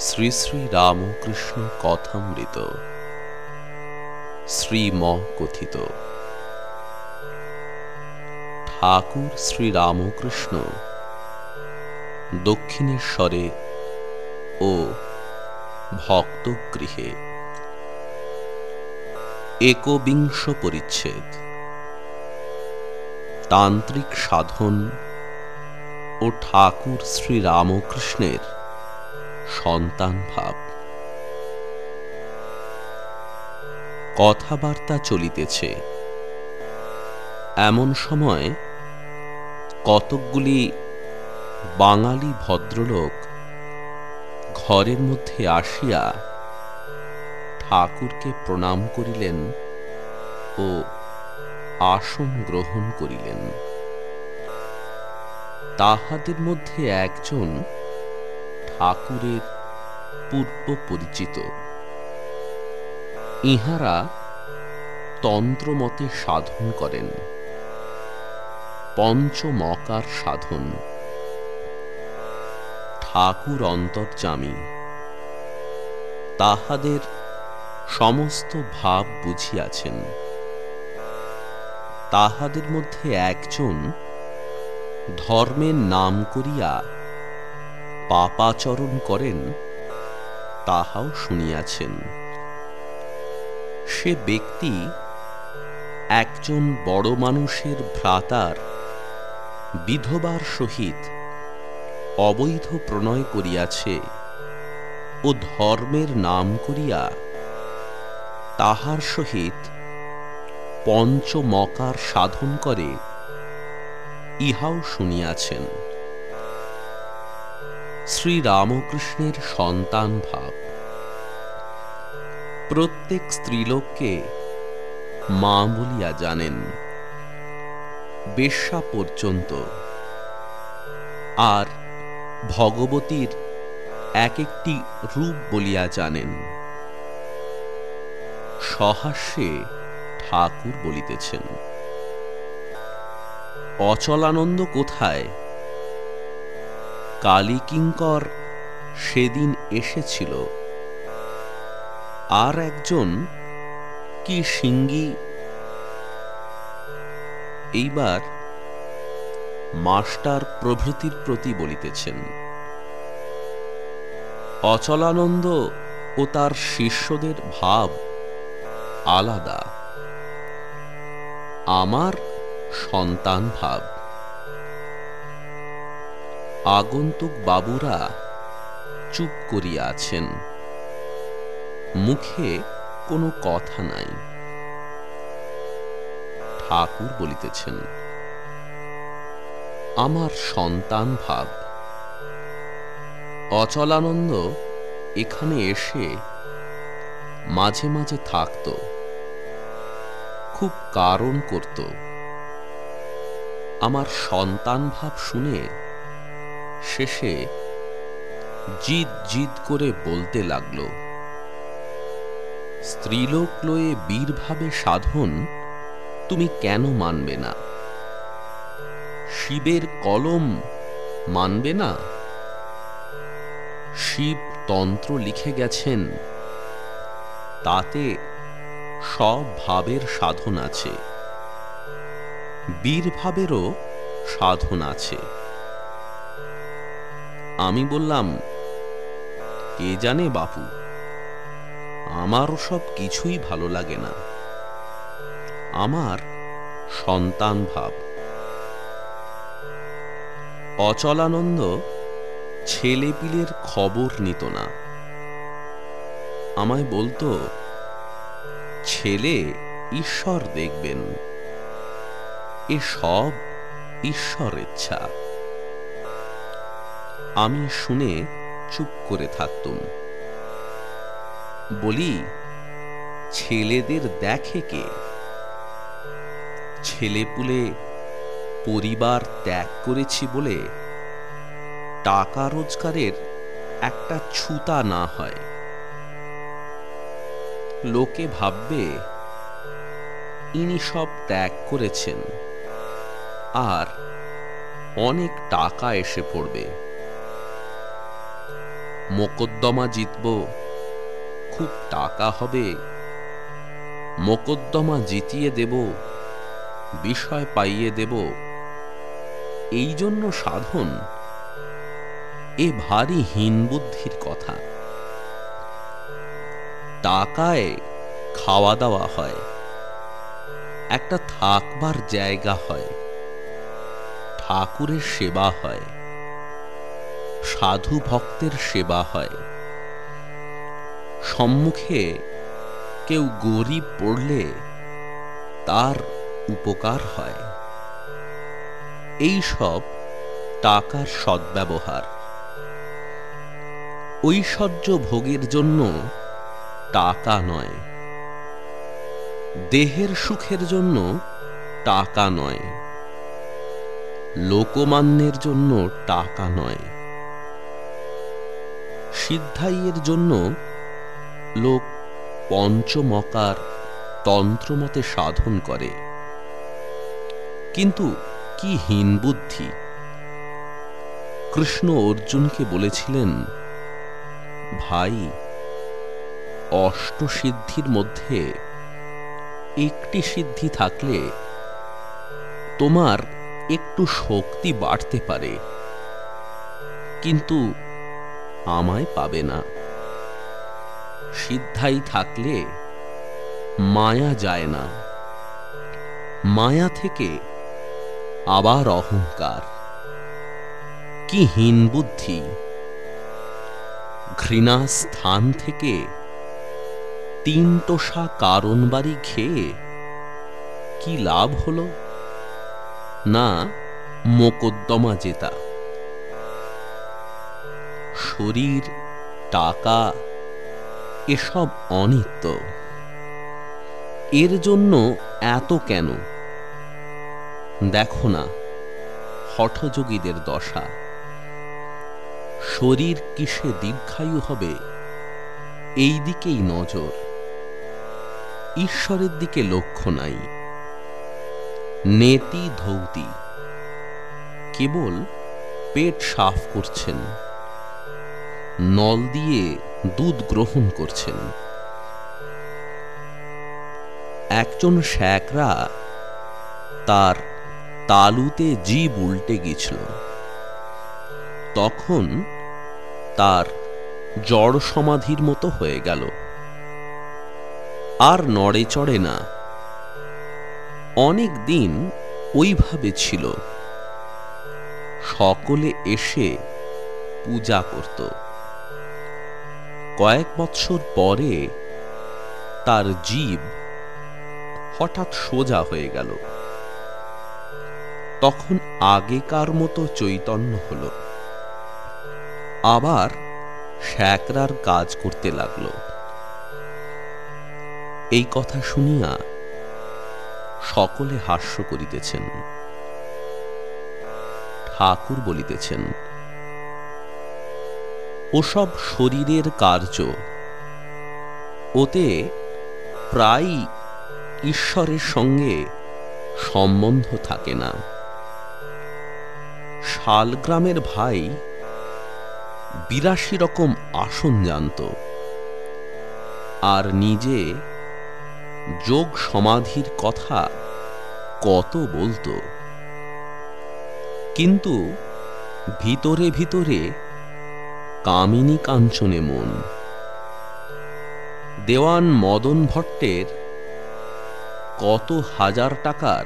শ্রী শ্রী রামকৃষ্ণ কথামৃত। শ্রীম কথিত ঠাকুর শ্রী রামকৃষ্ণ দক্ষিণেশ্বরে ও ভক্তগৃহে। একবিংশ পরিচ্ছেদ। তান্ত্রিক সাধন ও ঠাকুর শ্রী রামকৃষ্ণের সন্তান ভাব কথাবার্তা চলিতেছে। এমন সময় কতকগুলি বাঙালি ভদ্রলোক ঘরের মধ্যে আসিয়া ঠাকুরকে প্রণাম করিলেন ও আসন গ্রহণ করিলেন। তাহাদের মধ্যে একজন ঠাকুরের পূর্ব পরিচিত। ইহারা তন্ত্রমতে সাধন করেন। পঞ্চমকার সাধন। ঠাকুর অন্তর্জামী তাহাদের সমস্ত ভাব বুঝিয়াছেন। তাহাদের মধ্যে একজন ধর্মের নাম করিয়া পাপাচরণ করেন, তাহাও শুনিয়াছেন। সে ব্যক্তি একজন বড় মানুষের ভ্রাতার বিধবার সহিত অবৈধ প্রণয় করিয়াছে ও ধর্মের নাম করিয়া তাহার সহিত পঞ্চমকার সাধন করে, ইহাও শুনিয়াছেন। শ্রী রামকৃষ্ণের সন্তান ভাব। প্রত্যেক স্ত্রীলোককে মা বলিয়া জানেন, বেশ্যা পর্যন্ত। আর ভগবতীর এক একটি রূপ বলিয়া জানেন। সহাস্যে ঠাকুর বলিতেছেন, অচলানন্দ কোথায়? কালিকিঙ্কর সেদিন এসেছিল। আর একজন কি সিঙ্গি? এইবার মাস্টার প্রভৃতির প্রতি বলিতেছেন, অচলানন্দ ও তার শিষ্যদের ভাব আলাদা। আমার সন্তান ভাব। আগন্তুক বাবুরা চুপ করিয়া আছেন মুখে কোনো কথা নাই। ঠাকুর বলিতেছেন, আমার সন্তান ভাব, অচলানন্দ এখানে এসে মাঝে মাঝে থাকত, খুব কারণ করত। আমার সন্তান ভাব শুনে শেষে জিদ জিদ করে বলতে লাগল, স্ত্রীলোক লয়ে বীরভাবে সাধন তুমি কেন মানবে না? শিবের কলম মানবে না? শিব তন্ত্র লিখে গেছেন, তাতে সব ভাবের সাধন আছে, বীরভাবেরও সাধন আছে। আমি বললাম, কে জানে বাপু, আমারও সব কিছুই ভালো লাগে না। আমার সন্তান ভাব। অচলানন্দ ছেলেপিলের খবর নিত না। আমায় বলতো, ছেলে, ঈশ্বর দেখবেন। এ সব ঈশ্বর ইচ্ছা। আমি শুনে চুপ করে থাকতুম। বলি, ছেলেদের দেখে কে? ছেলেপুলে পরিবার ত্যাগ করেছি বলে টাকা রোজগারের একটা ছুতা না হয়। লোকে ভাববে, ইনি সব ত্যাগ করেছেন, আর অনেক টাকা এসে পড়বে। মোকদ্দমা জিতব, খুব টাকা হবে। মোকদ্দমা জিতিয়ে দেব, বিষয় পাইয়ে দেব। এই জন্য সাধন, এ ভারী হীন বুদ্ধির কথা। টাকায় খাওয়া দাওয়া হয়, একটা থাকবার জায়গা হয়, ঠাকুরের সেবা হয়। সাধু ভক্তের সেবা হয়। সম্মুখে কেউ গরিব পড়লে তার উপকার হয়। এই সব টাকার সদ্ব্যবহার। ঐশ্বর্য ভোগের জন্য টাকা নয়। দেহের সুখের জন্য টাকা নয়। লোকমান্যের জন্য টাকা নয়। সিদ্ধাইয়ের জন্য লোক পঞ্চমকার তন্ত্রমতে সাধন করে। কিন্তু কি হীন বুদ্ধি। কৃষ্ণ অর্জুনকে বলেছিলেন, ভাই, অষ্টসিদ্ধির মধ্যে একটি সিদ্ধি থাকলে তোমার একটু শক্তি বাড়তে পারে। কিন্তু আমায় পাবে না। সিদ্ধাই থাকলে মায়া যায় না। মায়া থেকে আবার অহংকার। কি হীন বুদ্ধি। ঘৃণা স্থান থেকে তিন টোসা কারণ বাড়ি খেয়ে কি লাভ হলো? না, মোকদ্দমা জেতা। শরীর, টাকা, এসব অনিত্য। এর জন্য এত কেন? দেখো না, হঠযোগীদের দশা। শরীর কিসে দীর্ঘায়ু হবে? এই দিকেই নজর। ঈশ্বরের দিকে লক্ষ্য নাই। নেতি ধৌতি। কেবল পেট সাফ করছেন। নল দিয়ে দুধ গ্রহণ করছেন। একজন শ্যাকরা তার তালুতে জীব উল্টে গেছিল তখন তার জড় সমাধির মতো হয়ে গেল। আর নড়ে চড়ে না। অনেক দিন ওইভাবে ছিল। সকলে এসে পূজা করত। কয়েক বৎসর পরে তার জীব হঠাৎ সোজা হয়ে গেল। তখন আগেকার মতো চৈতন্য হল। আবার শ্যাকরার কাজ করতে লাগল। এই কথা শুনিয়া সকলে হাস্য করিতেছেন। ঠাকুর বলিতেছেন ওসব শরীরের কার্য। ওতে প্রায় ঈশ্বরের সঙ্গে সম্বন্ধ থাকে না। শালগ্রামের ভাই বিরাশি রকম আসন জানত আর নিজে যোগ সমাধির কথা কত বলতো। কিন্তু ভিতরে ভিতরে কামিনী কাঞ্চনে মন। দেওয়ান মদন ভট্টের কত হাজার টাকার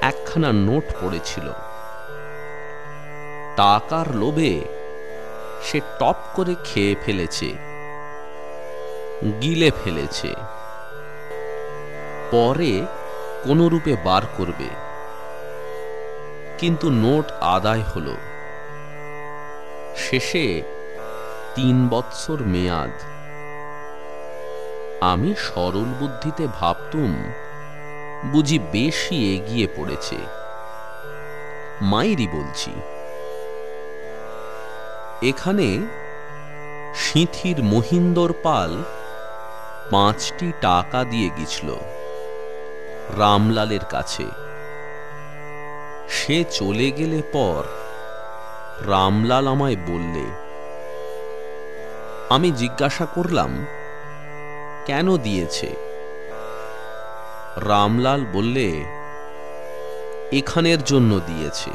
একখানা নোট পড়েছিল। টাকার লোভে সে টপ করে খেয়ে ফেলেছে, গিলে ফেলেছে। পরে কোন রূপে বার করবে। কিন্তু নোট আদায় হল। শেষে তিন বৎসর মেয়াদ। আমি সরল বুদ্ধিতে ভাবতুম, বুঝি বেশি এগিয়ে পড়েছে। মাইরি বলছি, এখানে সিঁথির মহিন্দর পাল পাঁচটি টাকা দিয়ে গেছিল রামলালের কাছে। সে চলে গেলে পর রামলাল আমায় বললে, আমি জিজ্ঞাসা করলাম, কেন দিয়েছে? রামলাল বললে, এখানের জন্য দিয়েছে।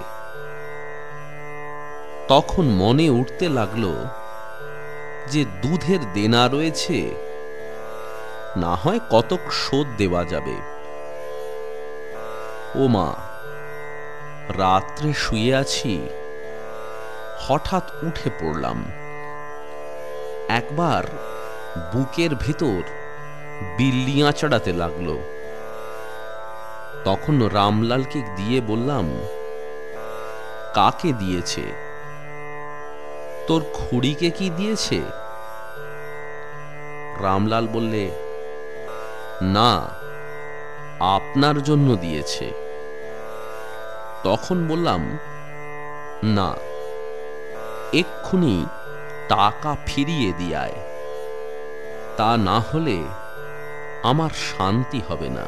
তখন মনে উঠতে লাগল যে দুধের দেনা রয়েছে, না হয় কতক শোধ দেওয়া যাবে। ও মা রাত্রে শুয়ে আছি হঠাৎ উঠে পড়লাম। একবার বুকের ভেতর বিল্লিয়া চড়াতে লাগল। তখন রামলালকে দিয়ে বললাম, কাকে দিয়েছে? তোর খুড়িকে কি দিয়েছে? রামলাল বললে, না, আপনার জন্য দিয়েছে। তখন বললাম, না। এক্ষুনি টাকা ফিরিয়ে দিয়ায়। তা না হলে আমার শান্তি হবে না।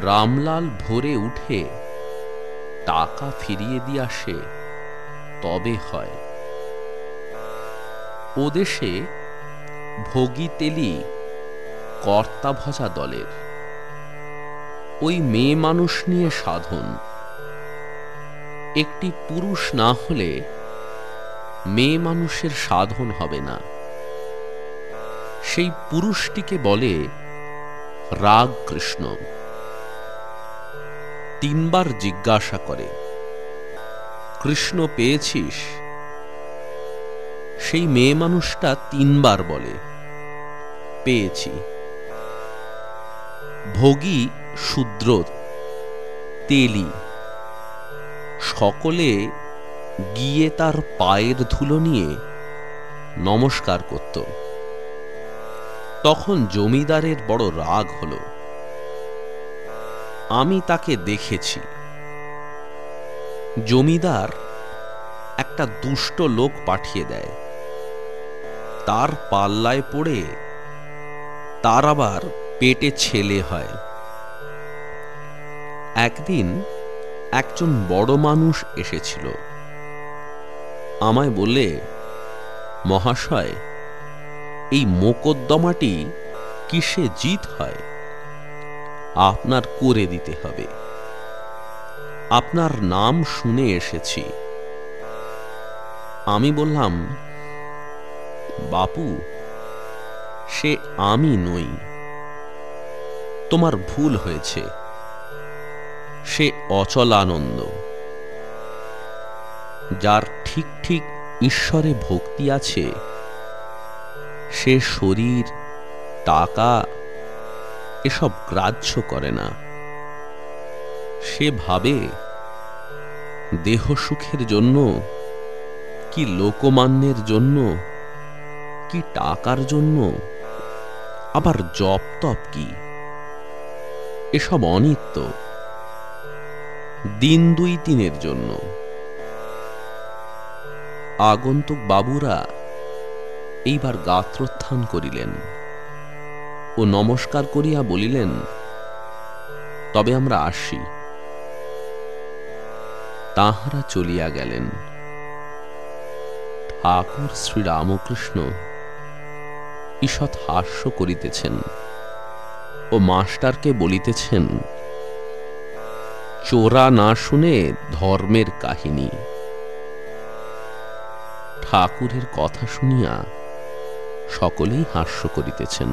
রামলাল ভোরে উঠে টাকা ফিরিয়ে দিয়ে তবে হয়। ও দেশে ভোগী তেলি কর্তা ভজা দলের। ওই মেয়ে মানুষ নিয়ে সাধন। একটি পুরুষ না হলে মেয়ে মানুষের সাধন হবে না। সেই পুরুষটিকে বলে রাগ কৃষ্ণ। তিনবার জিজ্ঞাসা করে, কৃষ্ণ, পেয়েছিস? সেই মেয়ে মানুষটা তিনবার বলে, পেয়েছি। ভোগী, শূদ্র, তেলি। সকলে গিয়ে তার পায়ের ধুলো নিয়ে নমস্কার করত। তখন জমিদারের বড় রাগ হলো। আমি তাকে দেখেছি। জমিদার একটা দুষ্ট লোক পাঠিয়ে দেয়। তার পাল্লায় পড়ে তার আবার পেটে ছেলে হয়। একদিন একজন বড় মানুষ এসেছিল। আমায় বলে মহাশয়, এই মোকদ্দমাটি কিসে জিত হয়? আপনার করে দিতে হবে। আপনার নাম শুনে এসেছি। আমি বললাম, বাপু, সে আমি নই। তোমার ভুল হয়েছে। সে অচলানন্দ যার ঠিক ঠিক ঈশ্বরে ভক্তি আছে, সে শরীর, টাকা, এসব গ্রাহ্য করে না। সে ভাবে, দেহ সুখের জন্য, কি লোকমান্যের জন্য, কি টাকার জন্য, আবার জপ তপ কি? এসব অনিত্য। দিন দুই তিনের জন্য। আগন্তুক বাবুরা এইবার গাত্রোত্থান করিলেন ও নমস্কার করিয়া বলিলেন, তবে আমরা আসি। তাহারা চলিয়া গেলেন। ঠাকুর শ্রীরামকৃষ্ণ ঈষৎ হাস্য করিতেছেন ও মাস্টারকে বলিতেছেন চোরা না শুনে ধর্মের কাহিনী। ঠাকুরের কথা শুনিয়া সকলেই হাস্য করিতেছেন।